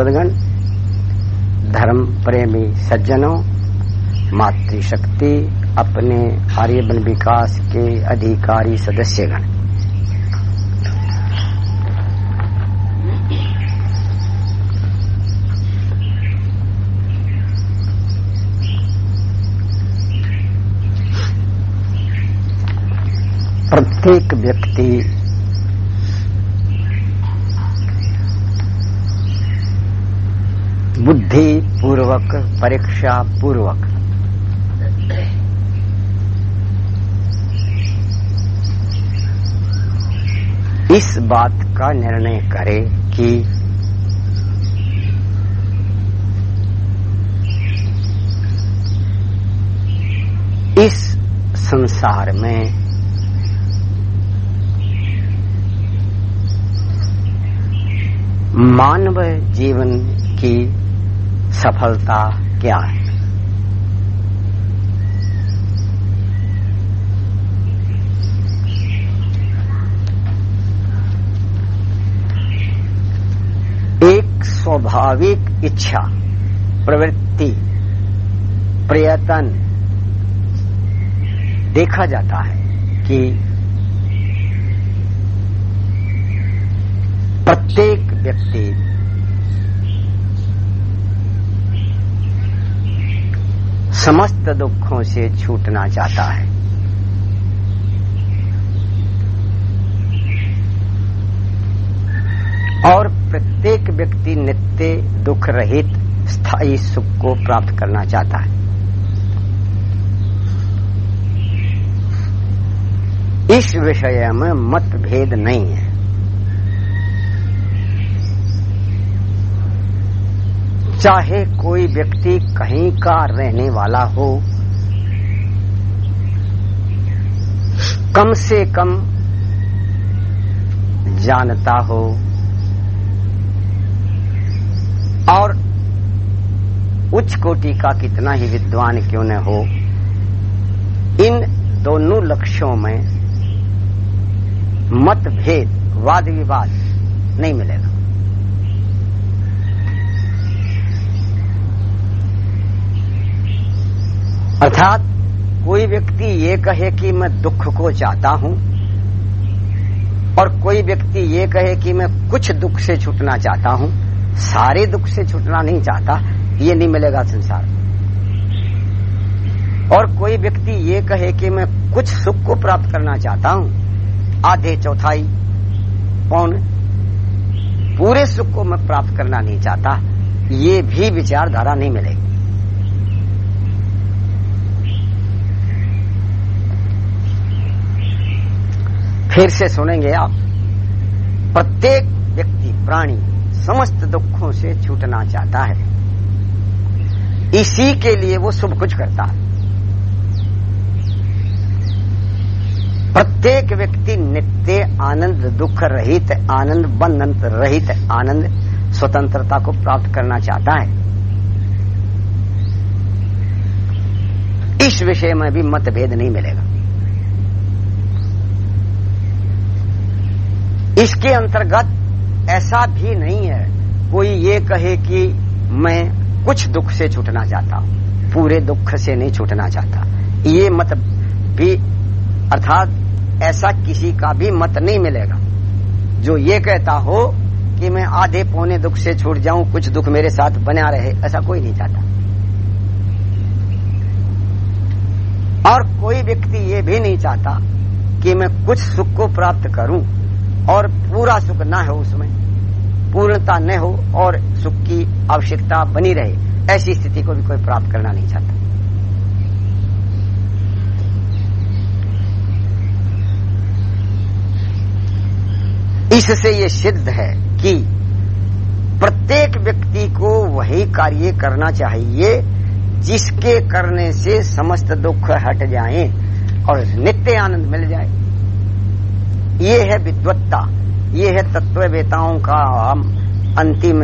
सम्मान्य धर्म प्रेमी सज्जनों मातृशक्ति अपने आर्यवन विकास के अधिकारी सदस्यगण। प्रत्येक व्यक्ति बुद्धि पूर्वक परीक्षा पूर्वक इस बात का निर्णय करे कि इस संसार में मानव जीवन की सफलता क्या है? एक स्वाभाविक इच्छा प्रवृत्ति प्रयत्न देखा जाता है कि प्रत्येक व्यक्ति समस्त दुखों से छूटना चाहता है। और प्रत्येक व्यक्ति नित्य दुख रहित, स्थायी सुख को प्राप्त करना चाहता है। इस विषय में मतभेद नहीं है। चाहे कोई व्यक्ति कहीं का रहने वाला हो, कम से कम जानता हो और उच्च कोटि का कितना ही विद्वान क्यों न हो, इन दोनों लक्ष्यों में मतभेद वाद विवाद नहीं मिलेगा। अर्थात कोई व्यक्ति ये कहे कि मैं दुख को चाहता हूँ, और कोई व्यक्ति ये कहे कि मैं कुछ दुख से छूटना चाहता हूँ, सारे दुख से छूटना नहीं चाहता, ये नहीं मिलेगा संसार और कोई व्यक्ति ये कहे कि मैं कुछ सुख को प्राप्त करना चाहता हूँ, आधे चौथाई, पौन, पूरे सुख को मैं प्राप्त करना नहीं चाहता, ये भी विचारधारा नहीं मिलेगी। फिर से सुनेंगे आप। प्रत्येक व्यक्ति, प्राणी, समस्त दुखों से छूटना चाहता है। इसी के लिए वो सब कुछ करता है। प्रत्येक व्यक्ति नित्य आनंद, दुख रहित, आनंद बंधन रहित, आनंद स्वतंत्रता को प्राप्त करना चाहता है। इस विषय में भी मतभेद नहीं मिलेगा। इसके अंतर्गत ऐसा भी नहीं है। कोई ये कहे कि मैं कुछ दुख से छूटना चाहता हूँ, पूरे दुख से नहीं छूटना चाहता। ये मत भी, अर्थात ऐसा किसी का भी मत नहीं मिलेगा। जो ये कहता हो कि मैं आधे पौने दुख से छूट जाऊँ, कुछ दुख मेरे साथ बना रहे, ऐसा कोई नहीं चाहता। और कोई व्यक्ति ये भी नहीं चाहता कि मैं कुछ सुख को प्राप्त करूँ। और पूरा सुख ना हो उसमें। पूर्णता न हो और सुख की आवश्यकता बनी रहे, ऐसी स्थिति को भी कोई प्राप्त करना नहीं चाहता। इससे ये सिद्ध है कि प्रत्येक व्यक्ति को वही कार्य करना चाहिए, जिसके करने से समस्त दुख हट जाएँ और नित्य आनंद मिल जाए। ये है विद्वत्ता, ये है तत्ववेताओं का अंतिम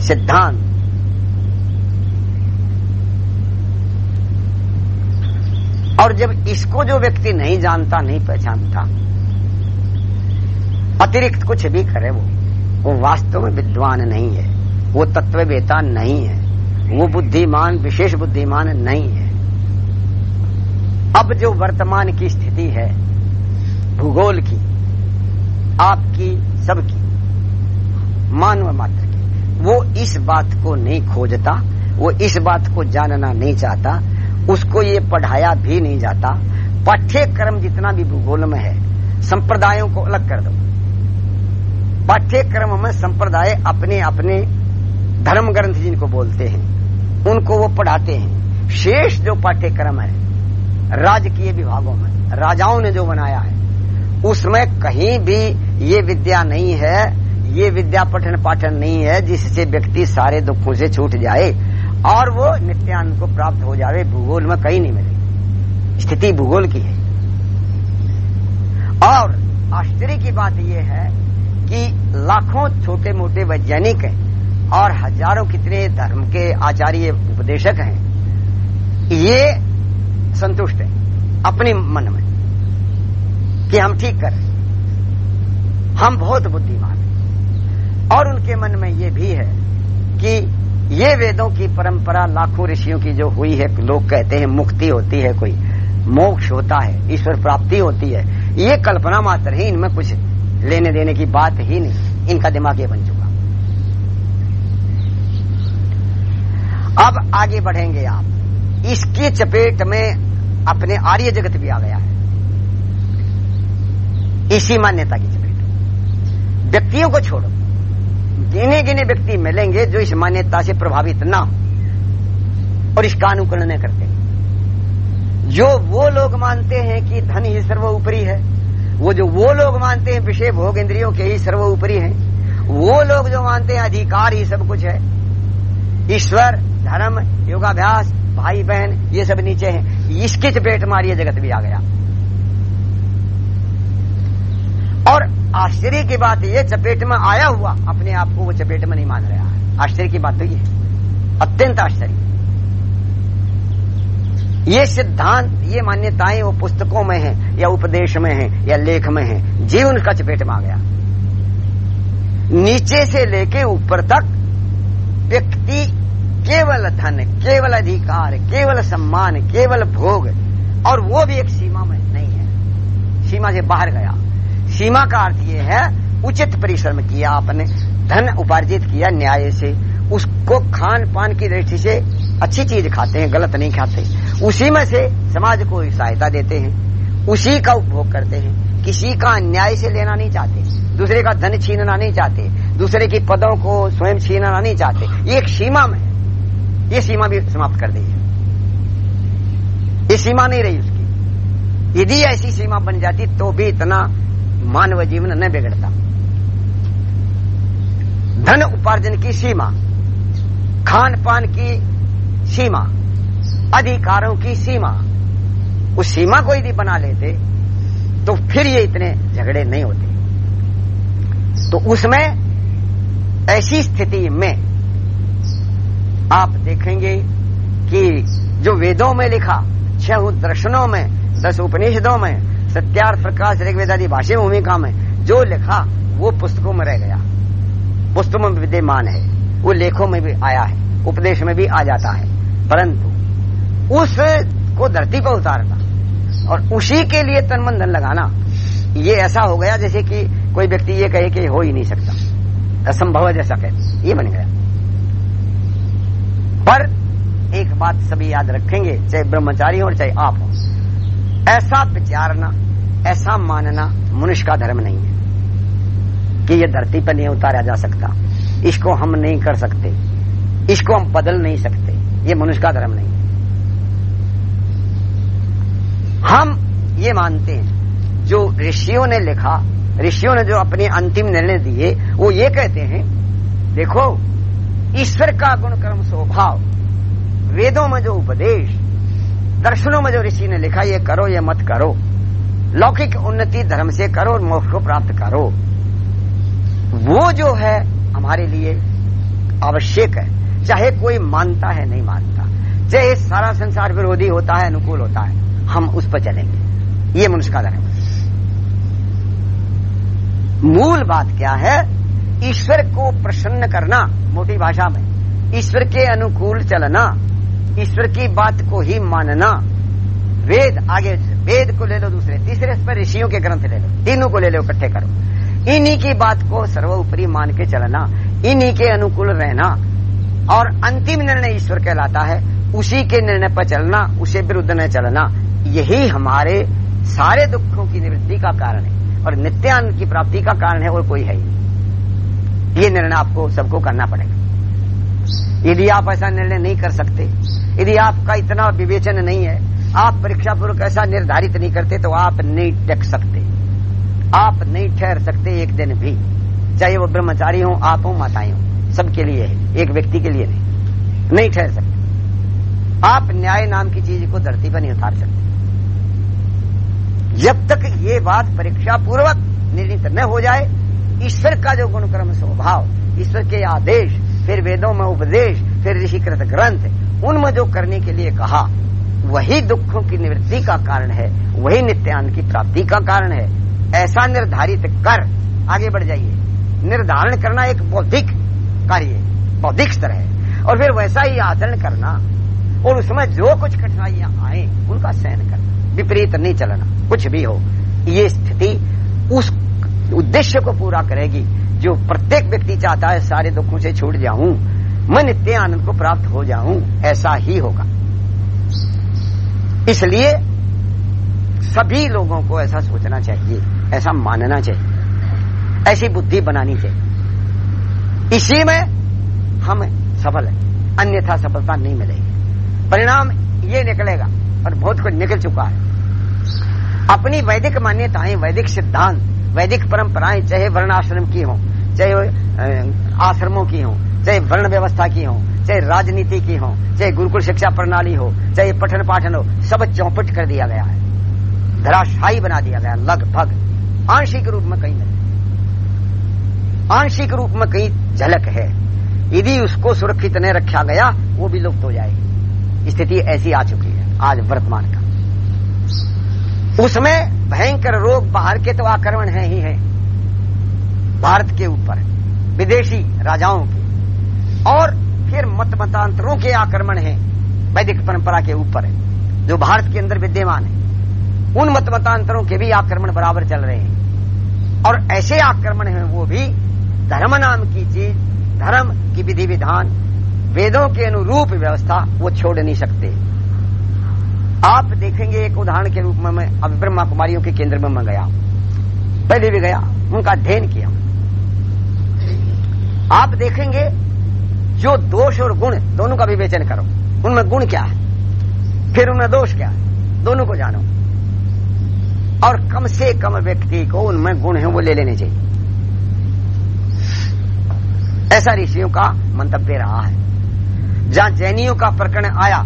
सिद्धांत। और जब इसको जो व्यक्ति नहीं जानता, नहीं पहचानता, अतिरिक्त कुछ भी करे वो वो वास्तव में विद्वान नहीं है, वो तत्ववेता नहीं है, वो बुद्धिमान, विशेष बुद्धिमान नहीं है। अब जो वर्तमान की स्थिति है, भूगोल की आपकी सबकी, मानव मात्र की। वो इस बात को नहीं खोजता, वो इस बात को जानना नहीं चाहता, उसको ये पढ़ाया भी नहीं जाता। पाठ्यक्रम जितना भी भूगोल में है, संप्रदायों को अलग कर दो। पाठ्यक्रम में संप्रदाय अपने अपने धर्म ग्रंथ जिनको बोलते हैं, उनको वो पढ़ाते हैं। शेष जो पाठ्यक्रम है, राजकीय विभागों में, राजाओं ने जो बनाया है, उसमें कहीं भी ये विद्या नहीं है, ये विद्या पठन पाठन नहीं है, जिससे व्यक्ति सारे दुखों से छूट जाए और वो नित्यानंद को प्राप्त हो जाए भूगोल में कहीं नहीं मिले। स्थिति भूगोल की है। और आश्चर्य की बात यह है कि लाखों छोटे मोटे वैज्ञानिक हैं और हज़ारों कितने धर्म के आचार्य उपदेशक हैं, ये संतुष्ट हैं अपने मन में कि हम ठीक कर हम बहुत बुद्धिमान हैं। और उनके मन में ये भी है कि ये वेदों की परंपरा लाखों ऋषियों की जो हुई है, लोग कहते हैं मुक्ति होती है कोई, मोक्ष होता है, ईश्वर प्राप्ति होती है। ये कल्पना मात्र ही इनमें कुछ लेने देने की बात ही नहीं, इनका दिमाग ये बन चुका। अब आगे बढ़ेंगे आप। इसकी चपेट में अपने आर्य जगत भी आ गया है। इसी मान्यता की व्यक्तियों को छोड़ो। गिने गिने व्यक्ति मिलेंगे, जो इस मान्यता से प्रभावित ना हो और इसका अनुकरण न करते। जो वो लोग मानते हैं कि धन ही सर्व सर्वोपरि है, वो जो वो लोग मानते हैं विषय भोग इंद्रियों के ही सर्व सर्वोपरि है, वो लोग जो मानते हैं अधिकार ही सब कुछ है, ईश्वर, धर्म, योगाभ्यास, भाई बहन, ये सब नीचे हैं। इसकी चपेट मारिए जगत भी आ गया और आश्चर्य की बात ये, चपेट में आया हुआ। अपने आप को वो चपेट में नहीं मान रहा है। आश्चर्य की बात तो ये अत्यंत आश्चर्य। ये सिद्धांत, ये मान्यताएँ वो पुस्तकों में है, या उपदेश में है, या लेख में है, जीवन का चपेट में आ गया। नीचे से लेके ऊपर तक व्यक्ति केवल धन, केवल अधिकार, केवल सम्मान, केवल भोग, और वो भी एक सीमा में नहीं है। सीमा से बाहर गया। सीमा का अर्थ ये है, उचित परिश्रम किया आपने, धन उपार्जित किया न्याय से। उसको खान पान की दृष्टि से अच्छी चीज़ खाते हैं, गलत नहीं खाते। उसी में से समाज को सहायता देते हैं। उसी का उपभोग करते हैं। किसी का अन्याय से लेना नहीं चाहते। दूसरे का धन छीनना नहीं चाहते। दूसरे की पदों को स्वयं छीनना नहीं चाहते। ये एक सीमा में ये सीमा भी समाप्त कर दी है। ये सीमा नहीं रही उसकी। यदि ऐसी सीमा बन जाती तो भी इतना मानव जीवन न बिगड़ता। धन उपार्जन की सीमा खान पान की सीमा, अधिकारों की सीमा, उस सीमा को यदि बना लेते तो फिर ये इतने झगड़े नहीं होते। तो उसमें ऐसी स्थिति में आप देखेंगे कि जो वेदों में लिखा, छह दर्शनों में, दस उपनिषदों में सत्यार्थ प्रकाश ऋग्वेदादि भाषा भूमिका में जो लिखा, वो पुस्तकों में रह गया। पुस्तकों में विद्यमान है। वो लेखों में भी आया है। उपदेश में भी आ जाता है। परंतु उस को धरती पर उतारना और उसी के लिए तन मन धन लगाना, ये ऐसा हो गया जैसे कि कोई व्यक्ति ये कहे कि हो ही नहीं सकता। असंभव जैसा कहते ये बन गया। पर एक बात सभी याद रखेंगे, चाहे ब्रह्मचारी हो चाहे आप हो। ऐसा विचारना ऐसा मानना मनुष्य का धर्म नहीं है कि यह धरती पर नहीं उतारा जा सकता। इसको हम नहीं कर सकते। इसको हम बदल नहीं सकते। ये मनुष्य का धर्म नहीं हम ये मानते हैं, जो ऋषियों ने लिखा, ऋषियों ने जो अपने अंतिम निर्णय दिए, वो ये कहते हैं, देखो, ईश्वर का गुण कर्म स्वभाव, वेदों में जो उपदेश, दर्शनों में जो ऋषि ने लिखा, ये करो, ये मत करो। लौकिक उन्नति धर्म से करो और मोक्ष को प्राप्त करो। वो जो है हमारे लिए आवश्यक है। चाहे कोई मानता है, नहीं मानता। चाहे सारा संसार विरोधी होता है, अनुकूल होता है, हम उस पर चलेंगे। ये मनुष्य का धर्म मूल बात क्या है? ईश्वर को प्रसन्न करना मोटी भाषा में। ईश्वर के अनुकूल चलना, ईश्वर की बात को ही मानना। वेद आगे वेद को ले लो, दूसरे, तीसरे पर ऋषियों के ग्रंथ ले लो, तीनों को ले लो, इकट्ठे करो। इन्हीं की बात को सर्वोपरि मान के चलना, इन्हीं के अनुकूल रहना, और अंतिम निर्णय ईश्वर कहलाता है, उसी के निर्णय पर चलना, उसे विरुद्ध न चलना, यही हमारे सारे दुखों की निवृत्ति का कारण है, और नित्यानंद की प्राप्ति का कारण है, और कोई है ही ये निर्णय आपको, सबको करना पड़ेगा। यदि आप ऐसा निर्णय नहीं कर सकते, यदि आपका इतना विवेचन नहीं है आप परीक्षा पूर्वक ऐसा निर्धारित नहीं करते तो आप नहीं टक सकते। आप नहीं ठहर सकते एक दिन भी। चाहे वो ब्रह्मचारी हो, आप हो, माताएँ हो, सबके लिए है, एक व्यक्ति के लिए नहीं। नहीं ठहर सकते। आप न्याय नाम की चीज़ को धरती पर नहीं उतार सकते। जब तक ये बात परीक्षा पूर्वक निर्णित न हो जाए, ईश्वर का जो गुणक्रम स्वभाव, ईश्वर के आदेश, फिर वेदों में उपदेश, फिर ऋषिकृत ग्रंथ, उनमें जो करने के लिए कहा वही दुखों की निवृत्ति का कारण है, वही नित्यानंद की प्राप्ति का कारण है। ऐसा निर्धारित कर, आगे बढ़ जाइए। निर्धारण करना एक बौद्धिक कार्य बौद्धिक स्तर है। और फिर वैसा ही आचरण करना, और उसमें जो कुछ कठिनाइयाँ आए, उनका सहन करना। विपरीत नहीं चलना, कुछ भी हो। ये स्थिति उस उद्देश्य को पूरा करेगी, जो प्रत्येक व्यक्ति चाहता है सारे दुखों से छूट जाऊँ, मैं नित्य आनंद को प्राप्त हो जाऊँ, ऐसा ही होगा। इसलिए सभी लोगों को ऐसा सोचना चाहिए, ऐसा मानना चाहिए, ऐसी बुद्धि बनानी चाहिए। इसी में हम सफल है, अन्यथा सफलता नहीं मिलेगी। परिणाम ये निकलेगा, और बहुत कुछ निकल चुका है। अपनी वैदिक मान्यताएँ, वैदिक सिद्धांत, वैदिक परंपराएँ, चाहे वर्ण आश्रम की हो, चाहे आश्रमों की हो, चाहे वर्ण व्यवस्था की हो चाहे राजनीति की हो, चाहे गुरुकुल शिक्षा प्रणाली हो, चाहे पठन पाठन हो, सब चौपट कर दिया गया है। धराशाही बना दिया गया लगभग। आंशिक रूप में कहीं आंशिक रूप में कहीं झलक है। यदि उसको सुरक्षित नहीं रखा गया, वो भी लुप्त हो जाएगी। स्थिति ऐसी आ चुकी है, आज वर्तमान का। उसमें भयंकर रोग बाहर के तो आक्रमण है ही है। भारत के ऊपर, विदेशी राजाओं के। और फिर मत मतांतरों के आक्रमण है। वैदिक परंपरा के ऊपर है, जो भारत के अंदर विद्यमान है। उन मत मतांतरों के भी आक्रमण बराबर चल रहे हैं। और ऐसे आक्रमण हैं वो भी धर्म नाम की चीज़, धर्म की विधि विधान, वेदों के अनुरूप व्यवस्था वो छोड़ नहीं सकते। आप देखेंगे एक उदाहरण के रूप में मैं अब ब्रह्मा कुमारियों के केंद्र में मैं गया। पहले भी गया, उनका अध्ययन किया। आप देखेंगे जो दोष और गुण दोनों का विवेचन करो। उनमें गुण क्या है? फिर उनमें दोष क्या है? दोनों को जानो। और कम से कम व्यक्ति को उनमें गुण है वो ले लेने चाहिए। ऐसा ऋषियों का मंतव्य रहा है। जहाँ जैनियों का प्रकरण आया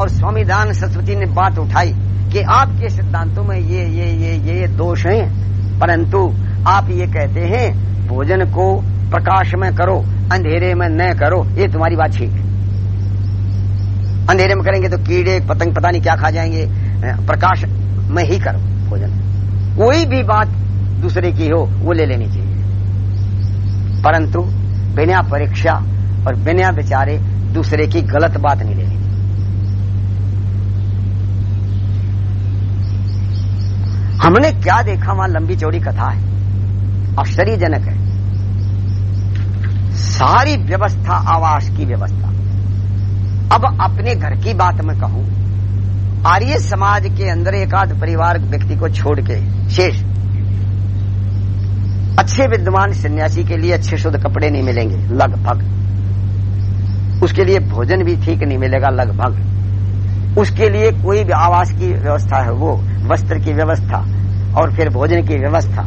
और स्वामी दान सरस्वती ने बात उठाई कि आपके सिद्धांतों में ये ये ये ये, ये दोष हैं परंतु आप ये कहते हैं भोजन को प्रकाश में करो अंधेरे में न करो, ये तुम्हारी बात ठीक अंधेरे में करेंगे तो कीड़े, पतंग, पता नहीं क्या खा जाएँगे प्रकाश में ही करो भोजन। कोई भी बात दूसरे की हो, वो ले लेनी चाहिए। परंतु बिना परीक्षा और बिना विचारे दूसरे की गलत बात नहीं लेनी। हमने क्या देखा, वहाँ लंबी चौड़ी कथा है। आश्चर्यजनक है। सारी व्यवस्था, आवास की व्यवस्था। अब अपने घर की बात मैं कहूँ, आर्य समाज के अंदर एक आध परिवार व्यक्ति को छोड़ के, शेष, अच्छे विद्वान सन्यासी के लिए अच्छे शुद्ध कपड़े नहीं मिलेंगे, लगभग। उसके लिए भोजन भी ठीक नहीं मिलेगा, लगभग। उसके लिए कोई भी आवास की व्यवस्था है, वो वस्त्र की व्यवस्था और फिर भोजन की व्यवस्था,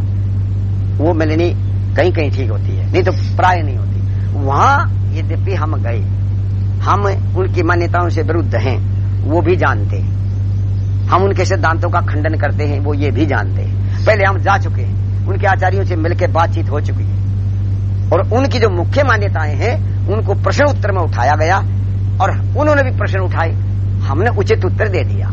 वो मिलनी कहीं कहीं ठीक होती है। नहीं तो प्राय नहीं होती। वहाँ यद्यपि हम गए हम उनकी मान्यताओं से विरुद्ध हैं वो भी जानते हैं। हम उनके सिद्धांतों का खंडन करते हैं वो ये भी जानते हैं। पहले हम जा चुके हैं उनके आचार्यों से मिलकर बातचीत हो चुकी है। और उनकी जो मुख्य मान्यताएँ हैं उनको प्रश्न उत्तर में उठाया गया और उन्होंने भी प्रश्न उठाए हमने उचित उत्तर दे दिया।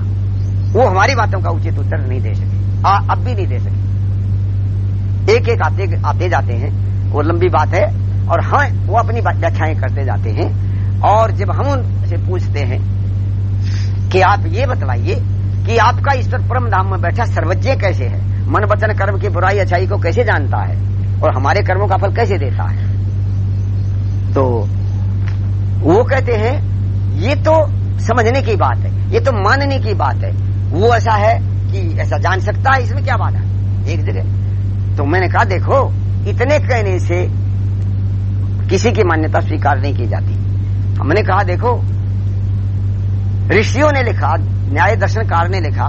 वो हमारी बातों का उचित उत्तर नहीं दे सके आ, अब भी नहीं दे सके। एक एक आते आते जाते हैं वो लंबी बात है और हम वो अपनी व्याख्याएँ करते जाते हैं। और जब हम उनसे पूछते हैं कि आप ये बतलाइए कि आपका ईश्वर परम धाम में बैठा सर्वज्ञ कैसे है? मन वचन कर्म की बुराई, अच्छाई को कैसे जानता है? और हमारे कर्मों का फल कैसे देता है? तो वो कहते हैं, ये तो समझने की बात है, ये तो मानने की बात है। वो ऐसा है कि ऐसा जान सकता है, इसमें क्या बात है? एक जगह। तो मैंने कहा, देखो, इतने कहने से किसी की मान्यता स्वीकार नहीं की जाती। हमने कहा, देखो, ऋषियों ने लिखा, न्याय दर्शनकार ने लिखा,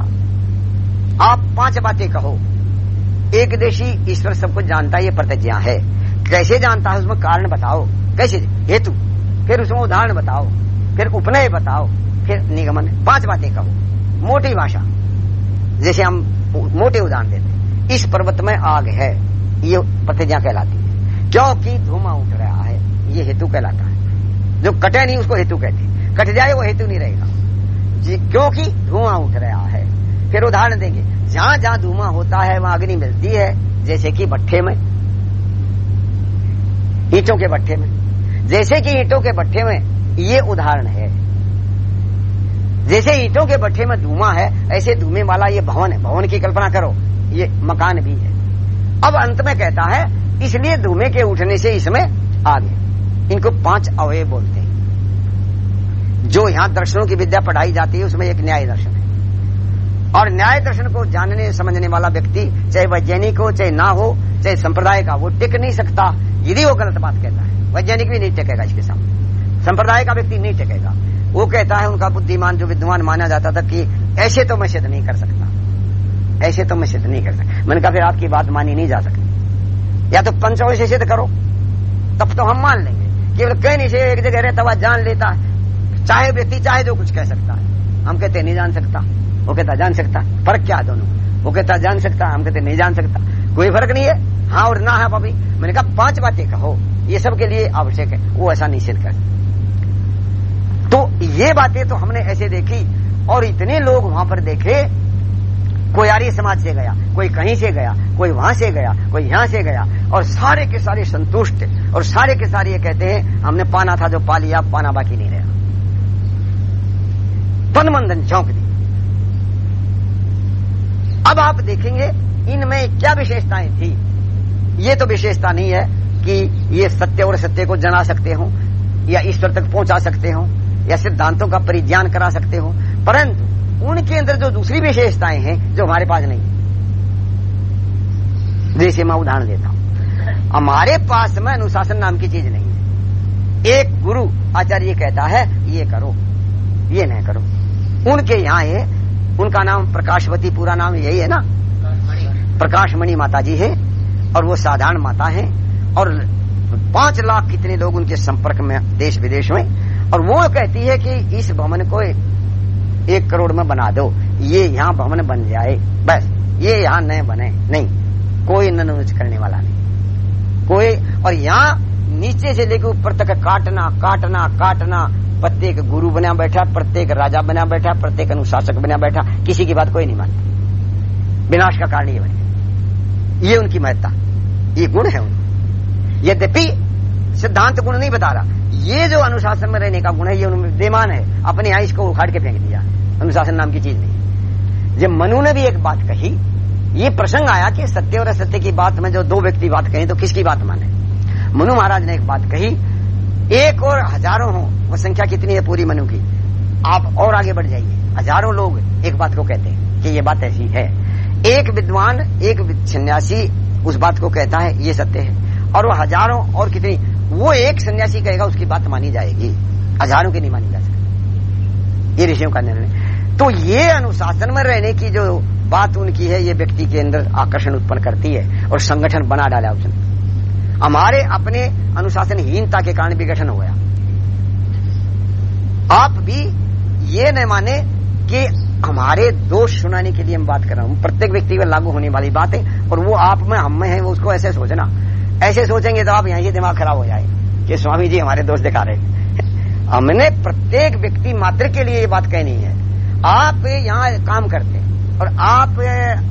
आप पाँच बातें कहो। एक देशी ईश्वर सब कुछ जानता है, ये प्रतिज्ञा है। कैसे जानता है, उसमें कारण बताओ। कैसे? हेतु। फिर उसमें उदाहरण बताओ। फिर उपनय बताओ। फिर निगमन। पाँच बातें कहो। मोटी भाषा। जैसे हम मोटे उदाहरण देते इस पर्वत में आग है, ये प्रतिज्ञा कहलाती है। क्योंकि धुआँ उठ रहा है। ये हेतु कहलाता है। जो कटे नहीं, उसको हेतु कहते कट जाए, वो हेतु नहीं रहेगा। क्योंकि धुआँ उठ रहा है, फिर उदाहरण देंगे। जहाँ जहाँ धुआँ होता है, वहाँ अग्नि मिलती है, जैसे कि भट्ठे में। ईटों के भट्ठे में। जैसे कि ईटों के भट्ठे में ये उदाहरण है। जैसे ईटों के भट्ठे में धुआँ है, ऐसे धुएँ वाला ये भवन है। भवन की कल्पना करो, ये मकान भी है। अब अंत में कहता है, इसलिए धुएँ के उठने से इसमें आग है। इनको पाँच अवय बोलते हैं। जो यहाँ दर्शनों की विद्या पढ़ाई जाती है, उसमें एक न्याय दर्शन है। और न्याय दर्शन को जानने, समझने वाला व्यक्ति, चाहे वैज्ञानिक हो, चाहे ना हो, चाहे संप्रदाय का, वो टिक नहीं सकता। यदि वो गलत बात कहता है, वैज्ञानिक भी नहीं टिकेगा इसके सामने। संप्रदाय का व्यक्ति नहीं टिकेगा। वो कहता है, उनका बुद्धिमान, जो विद्वान माना जाता था कि ऐसे तो मैं सिद्ध नहीं कर सकता। ऐसे तो मैं सिद्ध नहीं कर सकता। मैंने कहा, फिर आपकी बात मानी नहीं जा सकती। या तो पंचों से सिद्ध करो। तब तो हम मान लेंगे। केवल कह नहीं से एक जगह रहता हुआ जान लेता है। चाहे व्यक्ति, चाहे जो कुछ कह सकता है। हम कहते नहीं जान सकता। वो कहता, जान सकता फ़र्क क्या है दोनों वो कहता, जान सकता हम कहते, नहीं जान सकता। कोई फ़र्क नहीं है? हाँ और ना है, भाभी। मैंने कहा, पाँच बातें कहो। ये सबके लिए आवश्यक है। वो ऐसा निषेध कर। तो ये बातें तो हमने ऐसे देखी और इतने लोग वहाँ पर देखे कोई आर्य समाज से गया, कोई कहीं से गया, कोई वहाँ से गया, कोई यहाँ से गया, और सारे के सारे संतुष्ट, और सारे के सारे ये कहते हैं, हमने पाना था जो पा लिया पाना बाकी नहीं रहा। तन मंदन चौंक दी अब आप देखेंगे, इनमें क्या विशेषताएँ थी? ये तो विशेषता नहीं है कि ये सत्य और सत्य को जना सकते हो, या ईश्वर तक पहुँचा सकते हो, या सिद्धांतों का परिज्ञान करा सकते हो, परंतु उनके अंदर जो दूसरी विशेषताएँ हैं, जो हमारे पास नहीं। जैसे मैं उदाहरण देता हूँ। हमारे पास में अनुशासन नाम की चीज़ नहीं है। एक गुरु आचार्य कहता है, ये करो, ये नहीं करो। उनके यहाँ है, उनका नाम प्रकाशवती, पूरा नाम यही है ना? प्रकाशमणि माता जी है, और वो साधारण माता है, और पाँच लाख कितने लोग उनके संपर्क में देश विदेश में, और वो कहती है कि इस भवन को एक करोड़ में बना दो। ये यहाँ भवन बन जाए। बस, ये यहाँ नए बने। नहीं, कोई ननुज करने वाला नहीं। कोई, और यहाँ नीचे से लेकर ऊपर तक काटना काटना काटना। प्रत्येक गुरु बना बैठा, प्रत्येक राजा बना बैठा, प्रत्येक अनुशासक बना बैठा। किसी की बात कोई नहीं मानता। विनाश का कारण ये बने ये उनकी महत्ता। ये गुण है उनका। यद्यपि सिद्धांत गुण नहीं बता रहा। ये जो अनुशासन में रहने का गुण है, ये विद्यमान है। अपने आयुष को उखाड़ के फेंक दिया। अनुशासन नाम की चीज़ नहीं। जब मनु ने भी एक बात कही, ये प्रसंग आया कि सत्य और असत्य की बात में जो दो व्यक्ति बात कहें तो किसकी बात माने? मनु महाराज ने एक बात कही, एक और हज़ारों हो, वो संख्या कितनी है पूरी मनु की? आप और आगे बढ़ जाइए। हज़ारों लोग एक बात को कहते हैं कि ये बात ऐसी है। एक विद्वान, एक सन्यासी उस बात को कहता है, ये सत्य है। और वो हज़ारों और कितनी वो एक सन्यासी कहेगा, उसकी बात मानी जाएगी। हज़ारों की नहीं मानी जा सकती। ये ऋषियों का निर्णय। तो ये अनुशासन में रहने की जो बात उनकी है, ये व्यक्ति के अंदर आकर्षण उत्पन्न करती है और संगठन बना डाला उसने। हमारे अपने अनुशासनहीनता के कारण विघटन हो गया। आप भी ये न माने कि हमारे दोष सुनाने के लिए हम बात कर रहे हैं। प्रत्येक व्यक्ति पर लागू होने वाली बात है और वो आप में, हम में है, वो उसको ऐसे सोचना। ऐसे सोचेंगे तो आप यहाँ, ये दिमाग खराब हो जाए कि स्वामी जी हमारे दोस्त दिखा रहे हमने प्रत्येक व्यक्ति मात्र के लिए ये बात कहनी है। आप यहाँ काम करते और आप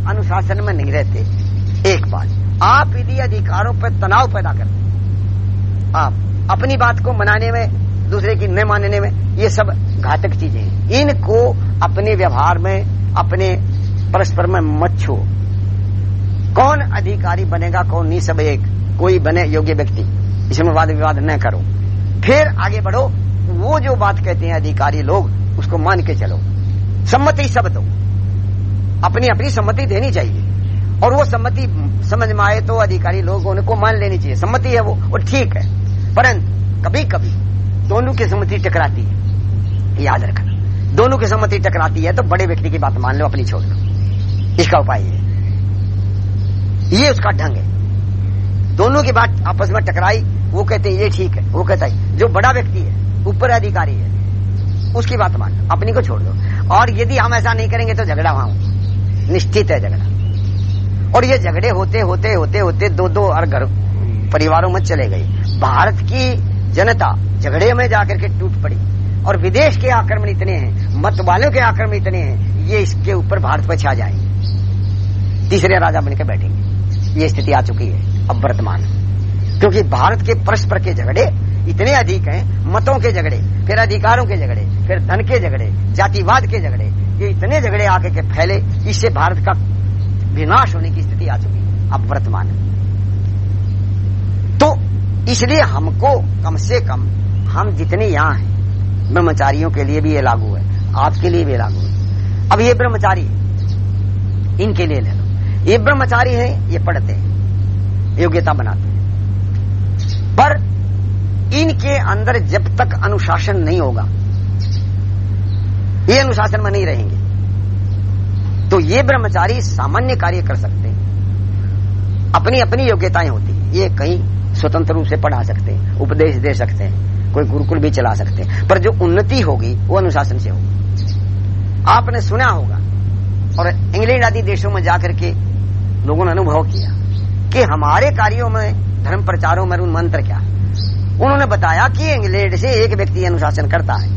अनुशासन में नहीं रहते। एक बात, आप यदि अधिकारों पर तनाव पैदा करते, आप अपनी बात को मनाने में, दूसरे की न मानने में, ये सब घातक चीज़ें हैं। इनको अपने व्यवहार में, अपने परस्पर में मत छो। कौन अधिकारी बनेगा, कौन नहीं, सब एक। कोई बने योग्य व्यक्ति इसमें वाद विवाद न करो। फिर आगे बढ़ो, वो जो बात कहते हैं अधिकारी लोग, उसको मान के चलो। सम्मति सब दो अपनी अपनी सम्मति देनी चाहिए। और वो सम्मति समझ में आए तो अधिकारी लोग उनको मान लेनी चाहिए। सम्मति है वो और ठीक है। परंतु कभी कभी दोनों की सम्मति टकराती है। याद रखना। दोनों की सम्मति टकराती है तो बड़े व्यक्ति की बात मान लो, अपनी छोड़ दो। इसका उपाय है ये उसका ढंग है। दोनों की बात आपस में टकराई, वो कहते, ये ठीक है। वो कहता है, जो बड़ा व्यक्ति है, ऊपर अधिकारी है, उसकी बात मान अपनी को छोड़ दो। और यदि हम ऐसा नहीं करेंगे तो झगड़ा वहाँ निश्चित है झगड़ा। और ये झगड़े होते होते होते होते दो दो और घर, परिवारों में चले गए। भारत की जनता झगड़े में जाकर के टूट पड़ी। और विदेश के आक्रमण इतने हैं मत वालों के आक्रमण इतने हैं, ये इसके ऊपर भारत पर छा जाएँगे। तीसरे राजा बनकर बैठेंगे। ये स्थिति आ चुकी है। अब वर्तमान क्योंकि भारत के परस्पर के झगड़े इतने अधिक हैं, मतों के झगड़े, फिर अधिकारों के झगड़े, फिर धन के झगड़े, जातिवाद के झगड़े, ये इतने झगड़े आके के फैले, इससे भारत का विनाश होने की स्थिति आ चुकी है अब वर्तमान तो इसलिए हमको कम से कम, हम जितने यहाँ हैं, ब्रह्मचारियों के लिए भी ये लागू है, आपके लिए भी लागू है। अब ये ब्रह्मचारी, इनके लिए ले लो। ये ब्रह्मचारी है, ये पढ़ते हैं। योग्यता बनाते हैं। पर इनके अंदर जब तक अनुशासन नहीं होगा, ये अनुशासन में नहीं रहेंगे। तो ये ब्रह्मचारी सामान्य कार्य कर सकते हैं। अपनी अपनी योग्यताएँ होती है। ये कहीं स्वतंत्र रूप से पढ़ा सकते हैं, उपदेश दे सकते हैं, कोई गुरुकुल भी चला सकते हैं। पर जो उन्नति होगी, वो अनुशासन से होगी। आपने सुना होगा, और इंग्लैंड आदि देशों में जाकर के लोगों ने अनुभव किया। कि हमारे कार्यों में, धर्म प्रचारों में मंत्र क्या है? उन्होंने बताया कि इंग्लैंड से एक व्यक्ति अनुशासन करता है।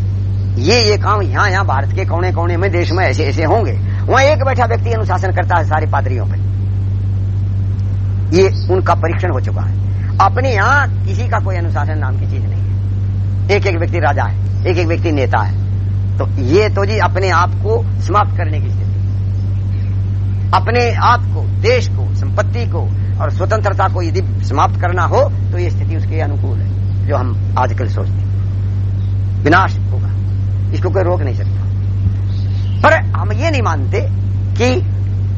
ये ये काम यहाँ यहाँ भारत के कोने कोने में, देश में ऐसे ऐसे होंगे। वहाँ एक बैठा व्यक्ति अनुशासन करता है सारे पादरियों पर ये उनका परीक्षण हो चुका है। अपने यहाँ किसी का कोई अनुशासन नाम की चीज़ नहीं है। एक एक व्यक्ति राजा है एक एक व्यक्ति नेता है। तो ये तो जी अपने आप को समाप्त करने की स्थिति। अपने आप को, देश को, संपत्ति को और स्वतंत्रता को यदि समाप्त करना हो तो ये स्थिति उसके अनुकूल है, जो हम आजकल सोचते हैं। विनाश होगा। इसको कोई रोक नहीं सकता। पर हम ये नहीं मानते कि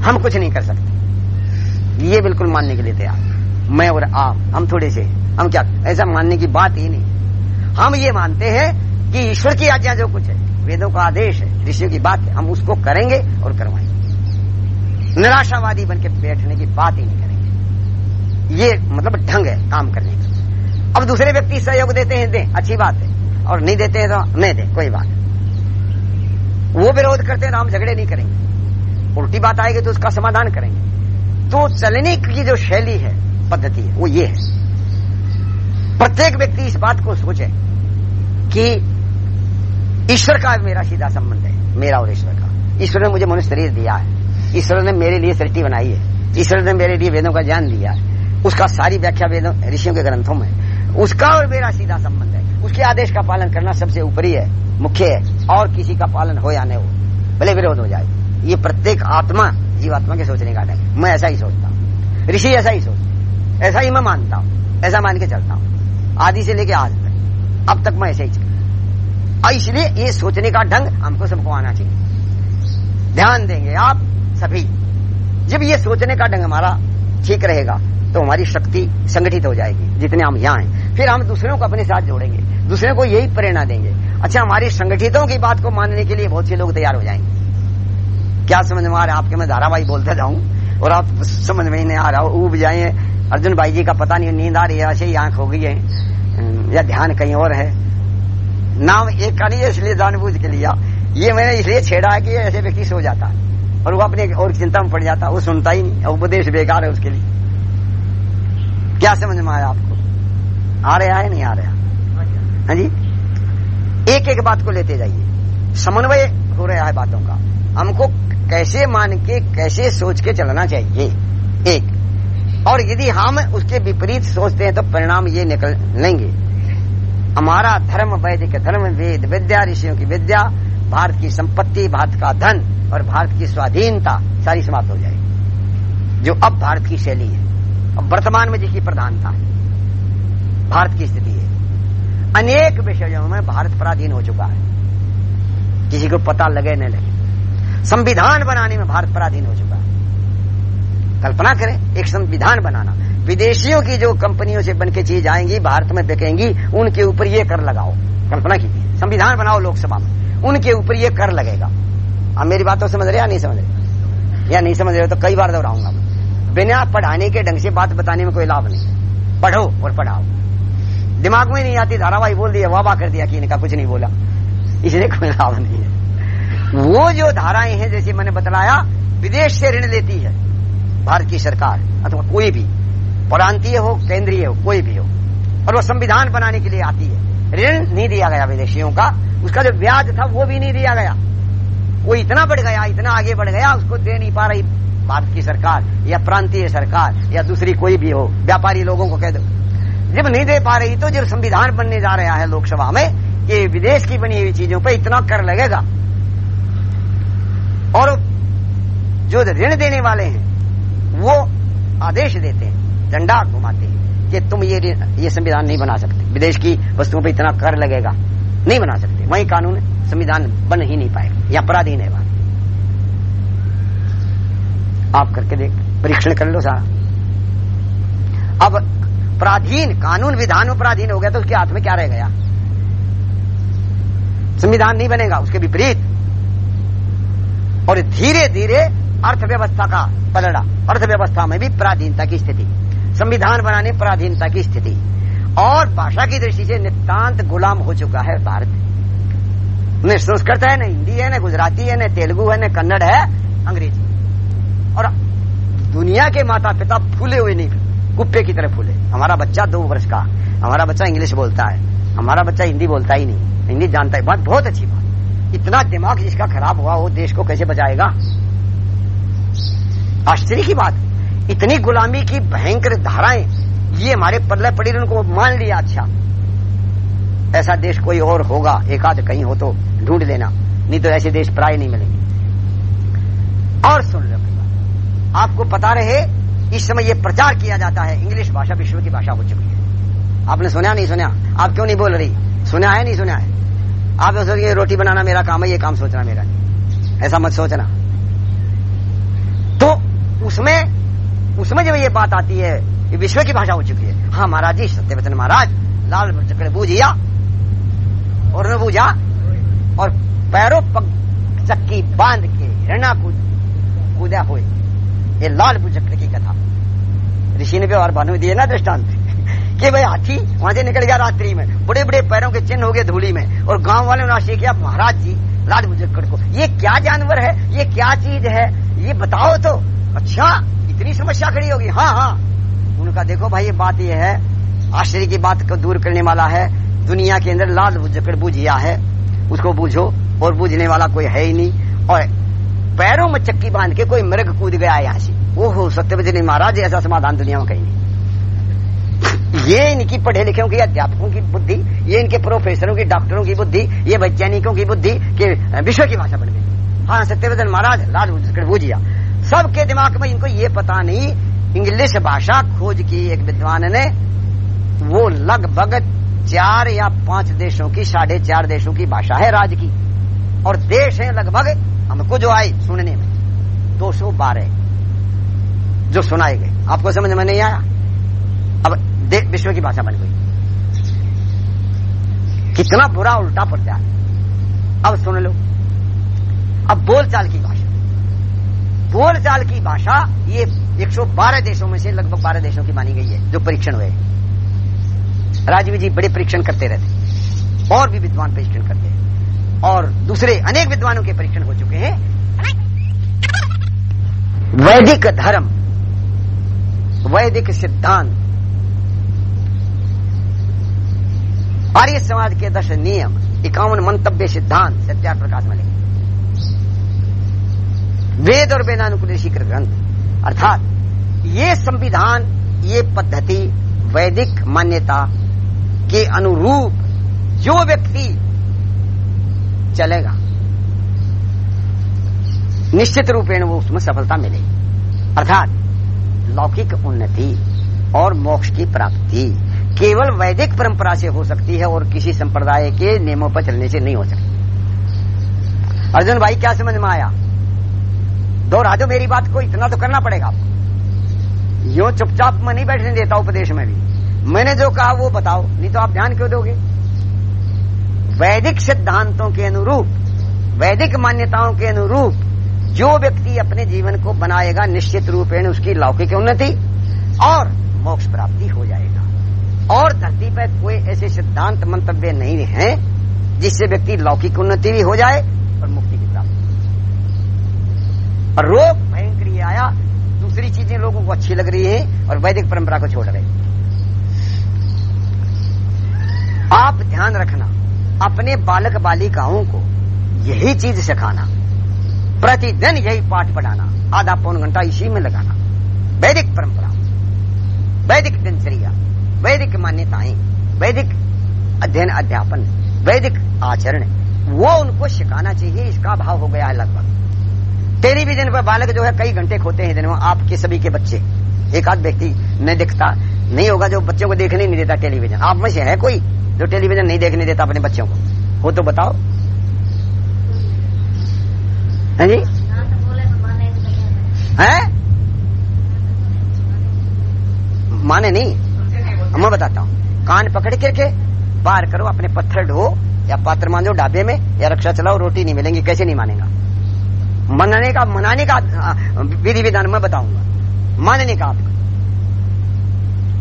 हम कुछ नहीं कर सकते। ये बिल्कुल मानने के लिए तैयार मैं और आप, हम थोड़े से, हम क्या, ऐसा मानने की बात ही नहीं। हम ये मानते हैं कि ईश्वर की आज्ञा जो कुछ है, वेदों का आदेश है, ऋषियों की बात है, हम उसको करेंगे और करवाएँगे। निराशावादी बन के बैठने की बात ही नहीं करेंगे। ये मतलब ढंग है काम करने का अब दूसरे व्यक्ति सहयोग देते हैं, दें, अच्छी बात है। और नहीं देते हैं तो नहीं दे, कोई बात वो विरोध करते हैं हम झगड़े नहीं करेंगे। उल्टी बात आएगी तो उसका समाधान करेंगे। तो चलने की जो शैली है, पद्धति है, वो ये है। प्रत्येक व्यक्ति इस बात को सोचे कि ईश्वर का मेरा सीधा संबंध है, मेरा और ईश्वर का। ईश्वर ने मुझे मनुष्य शरीर दिया है। ईश्वर ने मेरे लिए सृष्टि बनाई है। ईश्वर ने मेरे लिए वेदों का ज्ञान दिया है। उसका सारी व्याख्या वेदों, ऋषियों के ग्रंथों में। उसका और मेरा सीधा संबंध है। उसके आदेश का पालन करना सबसे ऊपरी है, मुख्य है, और किसी का पालन हो या नहीं हो, भले विरोध हो जाए। ये प्रत्येक आत्मा जीवात्मा के सोचने का ढंग मैं ऐसा ही सोचता हूँ। ऋषि ऐसा ही सोचता ऐसा ही मैं मानता हूँ। ऐसा मान के चलता हूँ। आदि से लेके आज तक। अब तक मैं ऐसे ही चलता इसलिए ये सोचने का ढंग हमको सबको आना चाहिए। ध्यान देंगे आप सभी। जब ये सोचने का ढंग हमारा ठीक रहेगा तो हमारी शक्ति संगठित हो जाएगी, जितने हम यहाँ हैं। फिर हम दूसरों को अपने साथ जोड़ेंगे, दूसरे को यही प्रेरणा देंगे। अच्छा हमारी संगठितों की बात को मानने के लिए बहुत से लोग तैयार हो जाएँगे। क्या समझ में आ रहा है? आपके मैं धारावाही बोलते जाऊँ, और आप समझ में नहीं आ रहा, ऊब जाए। अर्जुन भाई जी का पता नहीं, नींद आ रही है, ऐसे ही आँख हो गई है। या ध्यान कहीं और है। नाम एक का नहीं इसलिए जानबूझ के लिया। ये मैंने इसलिए छेड़ा है कि ऐसे व्यक्ति सो जाता है, और वो अपने और चिंता में पड़ जाता वो सुनता ही नहीं, उपदेश बेकार है उसके लिए। क्या समझ में आया आपको? आ रहा है, नहीं आ रहा? हाँ जी? एक एक बात को लेते जाइए। समन्वय हो रहा है बातों का। हमको कैसे मान के, कैसे सोच के चलना चाहिए? एक। और यदि हम उसके विपरीत सोचते हैं तो परिणाम ये निकल लेंगे। हमारा धर्म वैदिक धर्म वेद विद्या, ऋषियों की विद्या, भारत की संपत्ति, भारत का धन और भारत की स्वाधीनता, सारी समाप्त हो जाएगी। जो अब भारत की शैली है। वर्तमान में जिसकी प्रधानता है, भारत की स्थिति है। अनेक विषयों में भारत पराधीन हो चुका है। किसी को पता लगे न लगे। संविधान बनाने में भारत पराधीन हो चुका है। कल्पना करें, एक संविधान बनाना। विदेशियों की जो कंपनियों से बन के चीज़ आएँगी, भारत में बिकेंगी, उनके ऊपर ये कर लगाओ। कल्पना कीजिए, संविधान बनाओ लोकसभा में। उनके ऊपर ये कर लगेगा। अब मेरी बात तो समझ रहे या नहीं समझ रहे? या नहीं समझ रहे तो कई बार दोहराऊँगा बिना पढ़ाने के ढंग से बात बताने में कोई लाभ नहीं। पढ़ो और पढ़ाओ। दिमाग में नहीं आती, धारावाही बोल दिया वाह कर दिया कि इनका कुछ नहीं बोला। इसलिए कोई लाभ नहीं है। वो जो धाराएँ हैं, जैसे मैंने बतलाया, विदेश से ऋण लेती है। भारत की सरकार, अथवा कोई भी, प्रांतीय हो, केंद्रीय हो, कोई भी हो, और वो संविधान बनाने के लिए आती है। ऋण नहीं दिया गया विदेशियों का, उसका जो ब्याज था, वो भी नहीं दिया गया। वो इतना बढ़ गया, इतना आगे बढ़ गया, उसको दे नहीं पा रही भारत की सरकार, या प्रांतीय सरकार, या दूसरी कोई भी हो, व्यापारी लोगों को कह दो। जब नहीं दे पा रही तो जब संविधान बनने जा रहा है लोकसभा में, कि विदेश की बनी हुई चीज़ों पर इतना कर लगेगा। और जो ऋण देने वाले हैं, वो आदेश देते हैं झंडा घुमाते हैं, कि तुम ये ये संविधान नहीं बना सकते। विदेश की वस्तुओं पर इतना कर लगेगा। नहीं बना सकते। वही कानून, संविधान बन ही नहीं पाएगा, या पराधीन है वहाँ आप करके देख, परीक्षण कर लो सारा अब पराधीन, कानून विधान में पराधीन हो गया तो उसके हाथ में क्या रह गया? संविधान नहीं बनेगा, उसके विपरीत। और धीरे धीरे अर्थव्यवस्था का पलड़ा, अर्थव्यवस्था में भी पराधीनता की स्थिति। संविधान बनाने पराधीनता की स्थिति। और भाषा की दृष्टि से नितांत गुलाम हो चुका है भारत। संस्कृत है, न हिंदी है, न गुजराती है, न तेलुगु है, न कन्नड़ है, अंग्रेज़ी। और दुनिया के माता पिता फूले हुए नहीं कुप्पे की तरह फूले। हमारा बच्चा दो वर्ष का, हमारा बच्चा इंग्लिश बोलता है, हमारा बच्चा हिंदी बोलता ही नहीं, हिंदी जानता है। बात बहुत अच्छी बात। इतना दिमाग जिसका खराब हुआ वो देश को कैसे बचाएगा? आश्चर्य की बात, इतनी गुलामी की भयंकर धाराएँ, ये हमारे पल्ले पड़ी उनको मान लिया अच्छा। ऐसा देश कोई और होगा एक आध कहीं हो तो ढूंढ लेना, नहीं तो ऐसे देश प्राय नहीं मिलेंगे। और सुन लो आपको पता रहे, इस समय ये प्रचार किया जाता है। इंग्लिश भाषा विश्व की भाषा हो चुकी है। आपने सुना नहीं सुना? आप क्यों नहीं बोल रही? सुना है, नहीं सुना है? आप सोचिए रोटी बनाना मेरा काम है, ये काम सोचना मेरा ऐसा मत सोचना। तो उसमें उसमें जब ये बात आती है ये विश्व की भाषा हो चुकी है हाँ महाराज जी, सत्यवचन महाराज, लाल चक्र बूझिया और न बूझा और पैरों पग चक्की बाँध के हिरणा कूदा हुए। ये लाल चक्र की कथा। ऋषि ने व्यवहार भानु दिए ना दृष्टांत। कि भाई हाथी वहाँ से निकल गया रात्रि में बड़े बड़े पैरों के चिन्ह हो गए धूली में, और गाँव वाले ने आश्चर्य किया, महाराज जी, लाल बुजक्कड़ को, ये क्या जानवर है? ये क्या चीज़ है? ये बताओ तो। अच्छा इतनी समस्या खड़ी होगी। हाँ हाँ। उनका देखो भाई, ये बात ये है, आश्चर्य की बात को दूर करने वाला है, दुनिया के अंदर लाल बुजक्कड़ बुझिया है। उसको बूझो, और बूझने वाला कोई है ही नहीं, और पैरों में चक्की बाँध के कोई मृग कूद गया यहाँ से। ओहो सत्यवचनी महाराज, ऐसा समाधान दुनिया में कहीं ये इनकी पढ़े लिखे की, अध्यापकों की बुद्धि, ये इनके प्रोफेसरों की, डॉक्टरों की बुद्धि, ये वैज्ञानिकों की बुद्धि के विश्व की भाषा बन गई। हाँ सत्यवचन महाराज लाल बूझिया सबके दिमाग में इनको ये पता नहीं, इंग्लिश भाषा खोज की एक विद्वान ने, वो लगभग चार या पाँच देशों की, साढ़े चार देशों की भाषा है राज की। और देश है लगभग हमको जो आई सुनने में, दो सौ बारह, जो सुनाए गए। आपको समझ में नहीं आया? अब विश्व की भाषा बन गई। कितना बुरा उल्टा पड़ता है अब सुन लो। अब बोलचाल की भाषा। बोलचाल की भाषा ये 112 देशों में से लगभग 12 देशों की मानी गई है, जो परीक्षण हुए। राजीव जी बड़े परीक्षण करते रहते और भी विद्वान परीक्षण करते हैं। और दूसरे अनेक विद्वानों के परीक्षण हो चुके हैं। वैदिक धर्म, वैदिक सिद्धांत, आर्य समाज के दस नियम, इक्यावन मंतव्य सिद्धांत सत्यार प्रकाश में लिखे। वेद और वेदानुकूल ऋषिकर ग्रंथ, अर्थात ये संविधान, ये पद्धति वैदिक मान्यता के अनुरूप जो व्यक्ति चलेगा। निश्चित रूपेण वो उसमें सफलता मिलेगी अर्थात, लौकिक उन्नति और मोक्ष की प्राप्ति केवल वैदिक परंपरा से हो सकती है और किसी संप्रदाय के नियमों पर चलने से नहीं हो सकती। अर्जुन भाई, क्या समझ में आया? दो मेरी बात को इतना तो करना पड़ेगा आपको। यो चुपचाप मैं नहीं बैठने देता उपदेश में भी। मैंने जो कहा वो बताओ, नहीं तो आप ध्यान क्यों दोगे? वैदिक सिद्धांतों के अनुरूप, वैदिक मान्यताओं के अनुरूप, जो व्यक्ति अपने जीवन को बनाएगा, निश्चित रूपेण उसकी लौकिक उन्नति और मोक्ष प्राप्ति हो जाएगा। और धरती पर कोई ऐसे सिद्धांत मंतव्य नहीं है, जिससे व्यक्ति लौकिक उन्नति भी हो जाए और मुक्ति की प्राप्ति और रोग, भयंकर आया, दूसरी चीज़ें लोगों को अच्छी लग रही है और वैदिक परंपरा को छोड़ रहे आप ध्यान रखना अपने बालक बालिकाओं को यही चीज़ सिखाना, प्रतिदिन यही पाठ पढ़ाना, आधा पौन घंटा इसी में लगाना। वैदिक परंपरा, वैदिक दिनचर्या, वैदिक मान्यताएँ, वैदिक अध्ययन, अध्यापन, वैदिक आचरण, वो उनको सिखाना चाहिए, इसका भाव हो गया है लगभग। टेलीविज़न पर बालक जो है कई घंटे खोते हैं, दिन में आपके सभी के बच्चे। एक आध व्यक्ति नहीं दिखता, नहीं होगा जो बच्चों को देखने नहीं देता टेलीविज़न। आप में से है कोई? जो टेलीविज़न नहीं देखने देता अपने बच्चों को। वो तो बताओ। है जी? है? माने नहीं। मैं बताता हूँ। कान पकड़ करके पार करो, अपने पत्थर ढो, या पात्र मान दो डाबे में, या रक्षा चलाओ, रोटी नहीं मिलेंगी, कैसे नहीं मानेगा? मनाने का मनाने का विधि विधान मैं बताऊँगा। मानने का आपका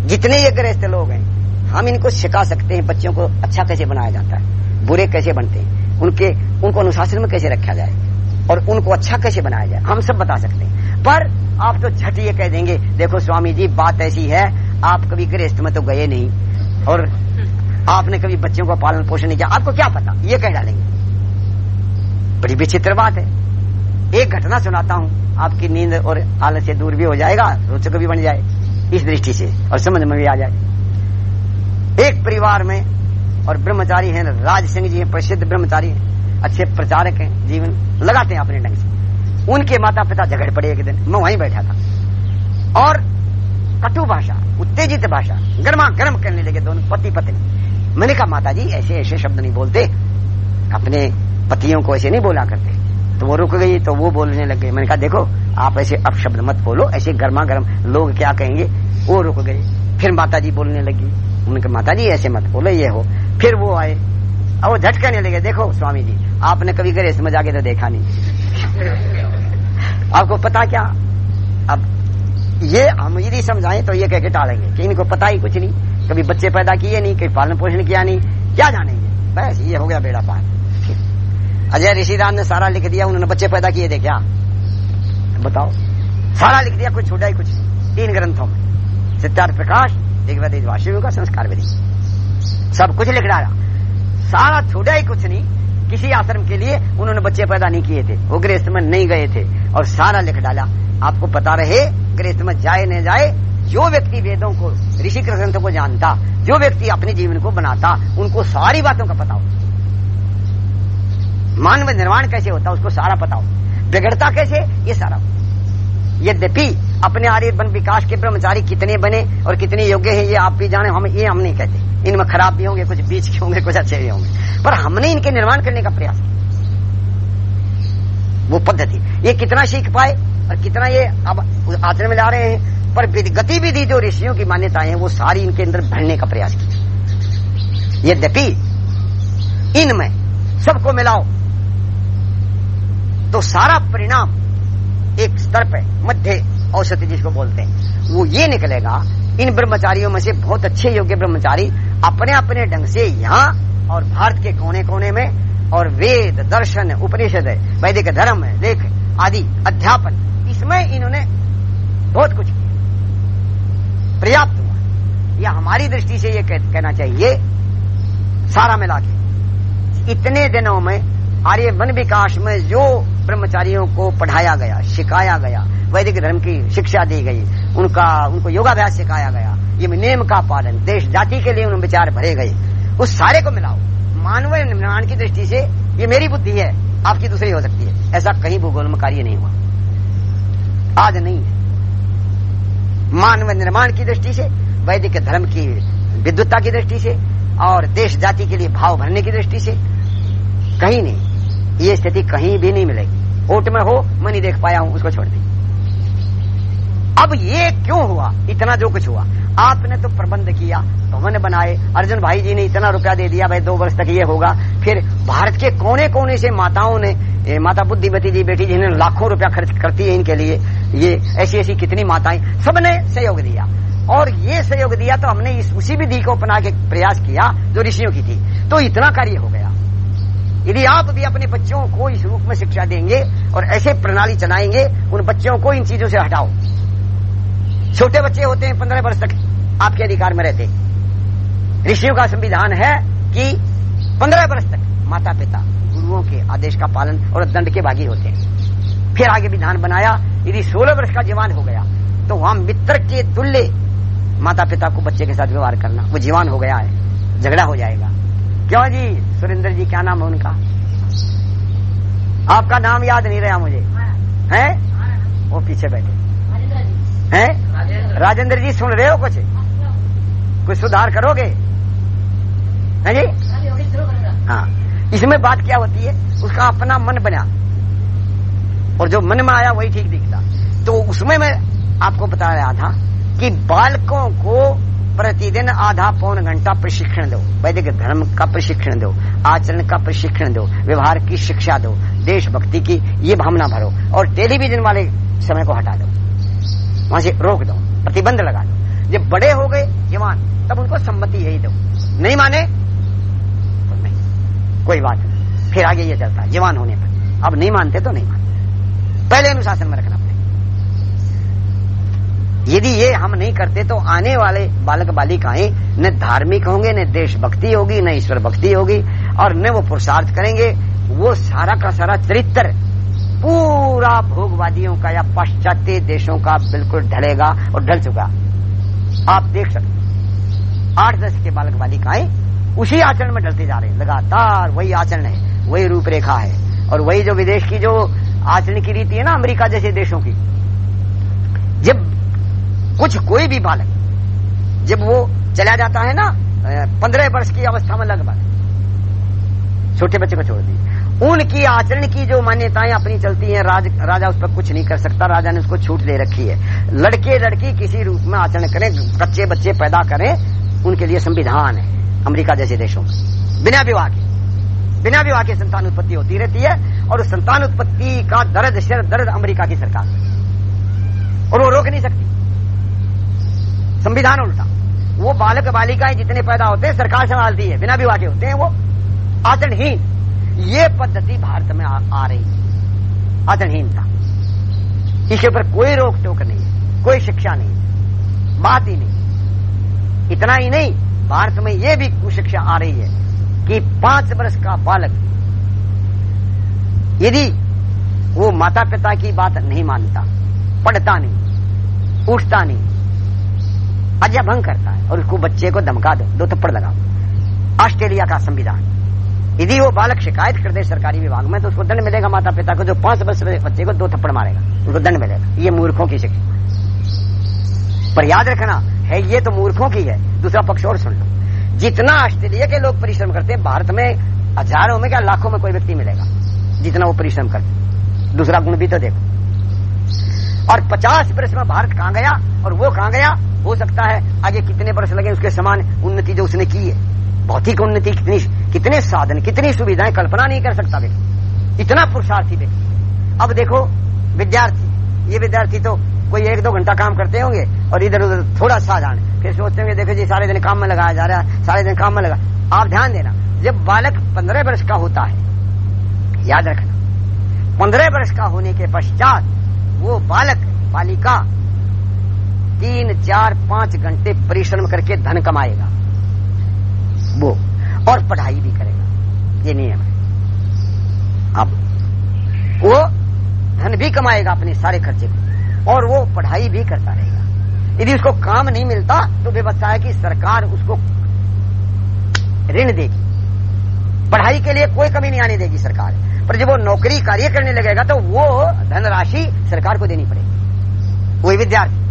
जितने ये गृहस्थ लोग हैं हम इनको सिखा सकते हैं बच्चों को अच्छा कैसे बनाया जाता है, बुरे कैसे बनते हैं, उनके, उनको अनुशासन में कैसे रखा जाए और उनको अच्छा कैसे बनाया जाए, हम सब बता सकते हैं। पर आप तो झट ये कह देंगे, देखो स्वामी जी, बात ऐसी है, आप कभी गृहस्थ में तो गए नहीं और आपने कभी बच्चों का पालन पोषण नहीं किया, आपको क्या पता? ये कह डालेंगे। बड़ी विचित्र बात है। एक घटना सुनाता हूँ, आपकी नींद और आलस से दूर भी हो जाएगा, रोचक भी बन जाए, इस दृष्टि से और समझ में भी आ जाए। एक परिवार में, और ब्रह्मचारी हैं, राज सिंह जी हैं, प्रसिद्ध ब्रह्मचारी हैं, अच्छे प्रचारक हैं, जीवन लगाते हैं अपने ढंग से। उनके माता पिता झगड़ पड़े एक दिन, मैं वहीं बैठा था। और कटु भाषा, उत्तेजित भाषा गर्मा गर्म करने लगे दोनों पति पत्नी मैंने कहा माता जी ऐसे ऐसे शब्द नहीं बोलते। अपने पतियों को ऐसे नहीं बोला करते। तो वो रुक गई तो वो बोलने लग गए मैंने कहा, देखो, आप ऐसे अब शब्द मत बोलो, ऐसे गर्मा गर्म लोग क्या कहेंगे? वो रुक गए फिर माता जी बोलने लगी उन्होंने कहा माता जी ऐसे मत बोलो, ये हो। फिर वो आए। अब वो झटकने लगे, देखो स्वामी जी आपने कभी गैरेज में जाके तो देखा नहीं। आपको पता क्या? अब ये हम यदि समझाएँ तो ये कह के टालेंगे कि इनको पता ही कुछ नहीं। कभी बच्चे पैदा किए नहीं, कभी पालन पोषण किया नहीं, क्या जानेंगे? बस ये हो गया बेड़ा पार। अजय ऋषिराम ने सारा लिख दिया, उन्होंने बच्चे पैदा किए थे क्या बताओ। सारा लिख दिया कुछ छोटा ही कुछ तीन ग्रंथों में। सिद्धार्थ प्रकाश दिग्वदेश वाशियों का संस्कार विधि सब कुछ लिख डाला। सारा छोटा ही कुछ नहीं, किसी आश्रम के लिए उन्होंने बच्चे पैदा नहीं किए थे, वो गृहस्थ में नहीं गए थे, और सारा लिख डाला। आपको पता रहे, गृहस्थ में जाए न जाए, जो व्यक्ति वेदों को ऋषि ग्रंथों को जानता, जो व्यक्ति अपने जीवन को बनाता, उनको सारी बातों का पता हो। मानव निर्माण कैसे होता, उसको सारा पता हो। बिगड़ता कैसे, ये सारा यद्यपि अपने आर्य वन विकास के ब्रह्मचारी कितने बने और कितने योग्य हैं, ये आप भी जाने, हम ये हम नहीं कहते। इनमें खराब भी होंगे, कुछ बीच के होंगे, कुछ अच्छे भी होंगे। पर हमने इनके निर्माण करने का प्रयास किया। वो पद्धति। ये कितना सीख पाए और कितना ये अब आचरण में ला रहे हैं, पर गतिविधि जो ऋषियों की मान्यताएँ हैं, वो सारी इनके अंदर भरने का प्रयास किया। यद्यपि इनमें सबको मिलाओ तो सारा परिणाम एक स्तर पे मध्य औषधि जिसको बोलते हैं। वो ये निकलेगा, इन ब्रह्मचारियों में से बहुत अच्छे योग्य ब्रह्मचारी अपने अपने ढंग से यहाँ और भारत के कोने कोने में और वेद, दर्शन, उपनिषद है वैदिक धर्म है लेख आदि, अध्यापन, इसमें इन्होंने बहुत कुछ किया। पर्याप्त हुआ। यह हमारी दृष्टि से ये कहना चाहिए, सारा मिला के, इतने दिनों में आर्य वन विकास में जो ब्रह्मचारियों को पढ़ाया गया, सिखाया गया, वैदिक धर्म की शिक्षा दी गई, उनका, उनको योगाभ्यास सिखाया गया। ये नियम का पालन, देश जाति के लिए उन विचार भरे गए। उस सारे को मिलाओ। मानव निर्माण की दृष्टि से ये मेरी बुद्धि है, आपकी दूसरी हो सकती है। ऐसा कहीं भूगोल में कार्य नहीं हुआ। आज नहीं है। मानव निर्माण की दृष्टि से, वैदिक धर्म की विद्युत्ता की दृष्टि से, और देश जाति के लिए भाव भरने की दृष्टि से, कहीं नहीं। ये स्थिति कहीं भी नहीं मिलेगी। ओट में हो, मैं नहीं देख पाया हूँ, उसको छोड़ दी। अब ये क्यों हुआ? इतना जो कुछ हुआ। आपने तो प्रबंध किया, भवन बनाए, अर्जुन भाई जी ने इतना रुपया दे दिया, भाई, दो वर्ष तक ये होगा। फिर भारत के कोने कोने से माताओं ने माता बुद्धिमती जी बेटी जी ने लाखों रुपया खर्च करती है इनके लिए। ये ऐसी ऐसी कितनी माताएँ, सबने सहयोग दिया। और ये सहयोग दिया तो हमने इस उसी विधि को अपना के प्रयास किया जो ऋषियों की थी। तो इतना कार्य हो गया। यदि आप भी अपने बच्चों को इस रूप में शिक्षा देंगे और ऐसे प्रणाली चलाएँगे, उन बच्चों को इन चीज़ों से हटाओ। छोटे बच्चे होते हैं, पंद्रह वर्ष तक आपके अधिकार में रहते ऋषियों का संविधान है कि पंद्रह वर्ष तक माता पिता गुरुओं के आदेश का पालन और दंड के भागी होते हैं। फिर आगे विधान बनाया, यदि सोलह वर्ष का जीवान हो गया तो वहाँ मित्र के तुल्य माता पिता को बच्चे के साथ व्यवहार करना, वो जीवान हो गया है, झगड़ा हो जाएगा। क्यों जी? सुरेंद्र जी, क्या नाम है उनका? आपका नाम याद नहीं रहा मुझे। हैं? वो पीछे बैठे। हैं? राजेंद्र जी, सुन रहे हो कुछ? कुछ सुधार करोगे? है जी? हाँ। इसमें बात क्या होती है? उसका अपना मन बना। और जो मन में आया, वही ठीक दिखता। तो उसमें मैं आपको बता रहा था कि बालकों को प्रतिदिन आधा पौन घंटा प्रशिक्षण दो। वैदिक धर्म का प्रशिक्षण दो, आचरण का प्रशिक्षण दो, व्यवहार की शिक्षा दो, देशभक्ति की ये भावना भरो और टेलीविज़न वाले समय को हटा दो। वहाँ से रोक दो, प्रतिबंध लगा दो। जब बड़े हो गए, जवान, तब उनको सम्मति यही दो। नहीं माने तो नहीं। कोई बात नहीं। फिर आगे ये चलता, जवान होने पर। अब नहीं मानते तो नहीं मानते। पहले अनुशासन में रखना। यदि ये हम नहीं करते तो आने वाले बालक बालिकाएँ न धार्मिक होंगे, न देशभक्ति होगी, न ईश्वर भक्ति होगी, और न वो पुरुषार्थ करेंगे। वो सारा का सारा चरित्र पूरा भोगवादियों का या पाश्चात्य देशों का बिल्कुल ढलेगा और ढल चुका। आप देख सकते आठ दस के बालक बालिकाएँ उसी आचरण में ढलते जा रहे हैं। लगातार वही आचरण है, वही रूपरेखा है, और वही जो विदेश की जो आचरण की रीति है ना, अमेरिका जैसे देशों की। जब कुछ कोई भी बालक जब वो चला जाता है ना पंद्रह वर्ष की अवस्था में लगभग छोटे बच्चे को छोड़ दिए उनकी आचरण की जो मान्यताएँ अपनी चलती हैं राज, राजा उस पर कुछ नहीं कर सकता राजा ने उसको छूट दे रखी है। लड़के लड़की किसी रूप में आचरण करें बच्चे बच्चे पैदा करें उनके लिए संविधान है अमेरिका जैसे देशों में। बिना विवाह के बिना विवाह के संतान उत्पत्ति होती रहती है और उस संतान उत्पत्ति का दर्द सिर दर्द अमेरिका की सरकार और वो रोक नहीं सकती। संविधान उल्टा। वो बालक बालिकाएँ जितने पैदा होते हैं सरकार संभालती है बिना विवाह के होते हैं वो। आचरणहीन। ये पद्धति भारत में आ, आ रही है। आचरणहीनता। इसके ऊपर कोई रोक टोक नहीं है कोई शिक्षा नहीं बात ही नहीं। इतना ही नहीं भारत में यह भी कुशिक्षा आ रही है कि पाँच वर्ष का बालक यदि वो माता पिता की बात नहीं मानता पढ़ता नहीं उठता नहीं आज्ञा भंग करता है और उसको बच्चे को धमका दो दो थप्पड़ लगाओ ऑस्ट्रेलिया का संविधान। यदि वो बालक शिकायत कर दे सरकारी विभाग में तो उसको दंड मिलेगा माता पिता को, जो पाँच वर्ष बच्चे को दो थप्पड़ मारेगा। उसको दंड मिलेगा। ये मूर्खों की शिक्षा। पर याद रखना, है ये तो मूर्खों की है। दूसरा पक्ष और सुन लो। जितना ऑस्ट्रेलिया के लोग परिश्रम करते हैं भारत में हज़ारों में क्या लाखों में कोई व्यक्ति मिलेगा? जितना वो परिश्रम करते। दूसरा गुण भी तो देखो। और पचास वर्ष में भारत कहाँ गया? और वो कहाँ गया? हो सकता है आगे कितने वर्ष लगे उसके समान उन्नति जो उसने की है। भौतिक उन्नति कितनी, कितने साधन, कितनी सुविधाएँ कल्पना नहीं कर सकता व्यक्ति इतना पुरुषार्थी व्यक्ति अब देखो, विद्यार्थी, ये विद्यार्थी तो कोई एक दो घंटा काम करते होंगे और इधर उधर थोड़ा साधारण फिर सोचते होंगे, देखो जी, सारे दिन काम में लगाया जा रहा है, सारे दिन काम में लगा। आप ध्यान देना, जब बालक पंद्रह वर्ष का होता है, याद रखना, पंद्रह वर्ष का होने के पश्चात वो बालक, बालिका तीन, चार, पाँच घंटे परिश्रम करके धन कमाएगा। वो, और पढ़ाई भी करेगा। ये नियम है। अब वो धन भी कमाएगा अपने सारे खर्चे को और वो पढ़ाई भी करता रहेगा। यदि उसको काम नहीं मिलता तो व्यवस्था है कि सरकार उसको ऋण देगी। पढ़ाई के लिए कोई कमी नहीं आने देगी सरकार। पर जब वो नौकरी कार्य करने लगेगा तो वो धनराशि सरकार को देनी पड़ेगी। वही विद्यार्थी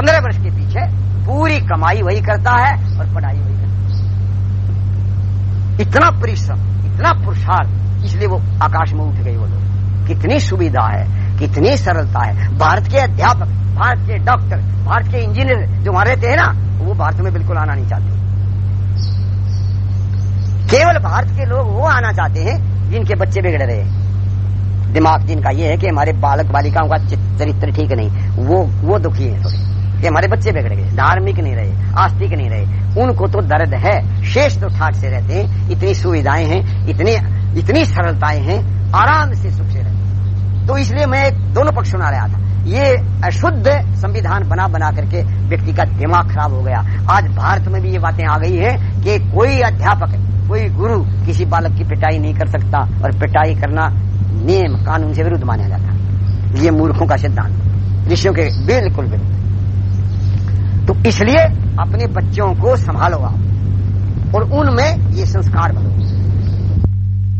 पंद्रह वर्ष के पीछे पूरी कमाई वही करता है और पढ़ाई वही करता है। इतना परिश्रम, इतना पुरुषार्थ इसलिए वो आकाश में उठ गए वो लोग। कितनी सुविधा है, कितनी सरलता है। भारत के अध्यापक, भारत के डॉक्टर, भारत के इंजीनियर जो हमारे थे ना, वो भारत में बिल्कुल आना नहीं चाहते। केवल भारत के लोग वो आना चाहते हैं जिनके बच्चे बिगड़ रहे हैं। दिमाग जिनका ये है कि हमारे बालक बालिकाओं का चरित्र ठीक नहीं, वो वो दुखी है थोड़े। कि हमारे बच्चे बिगड़ गए, धार्मिक नहीं रहे, आस्तिक नहीं रहे। उनको तो दर्द है। शेष तो ठाट से रहते हैं, इतनी सुविधाएँ हैं, इतनी इतनी सरलताएँ हैं, आराम से सुख से रहते तो इसलिए मैं दोनों पक्ष सुना रहा था। ये अशुद्ध संविधान बना बना करके व्यक्ति का दिमाग खराब हो गया। आज भारत में भी ये बातें आ गई है कि कोई अध्यापक, कोई गुरु किसी बालक की पिटाई नहीं कर सकता और पिटाई करना नियम, कानून से विरुद्ध माना जाता ये मूर्खों का सिद्धांत। ऋषियों के बिल्कुल विरुद्ध। तो इसलिए अपने बच्चों को संभालो आप और उनमें ये संस्कार भरो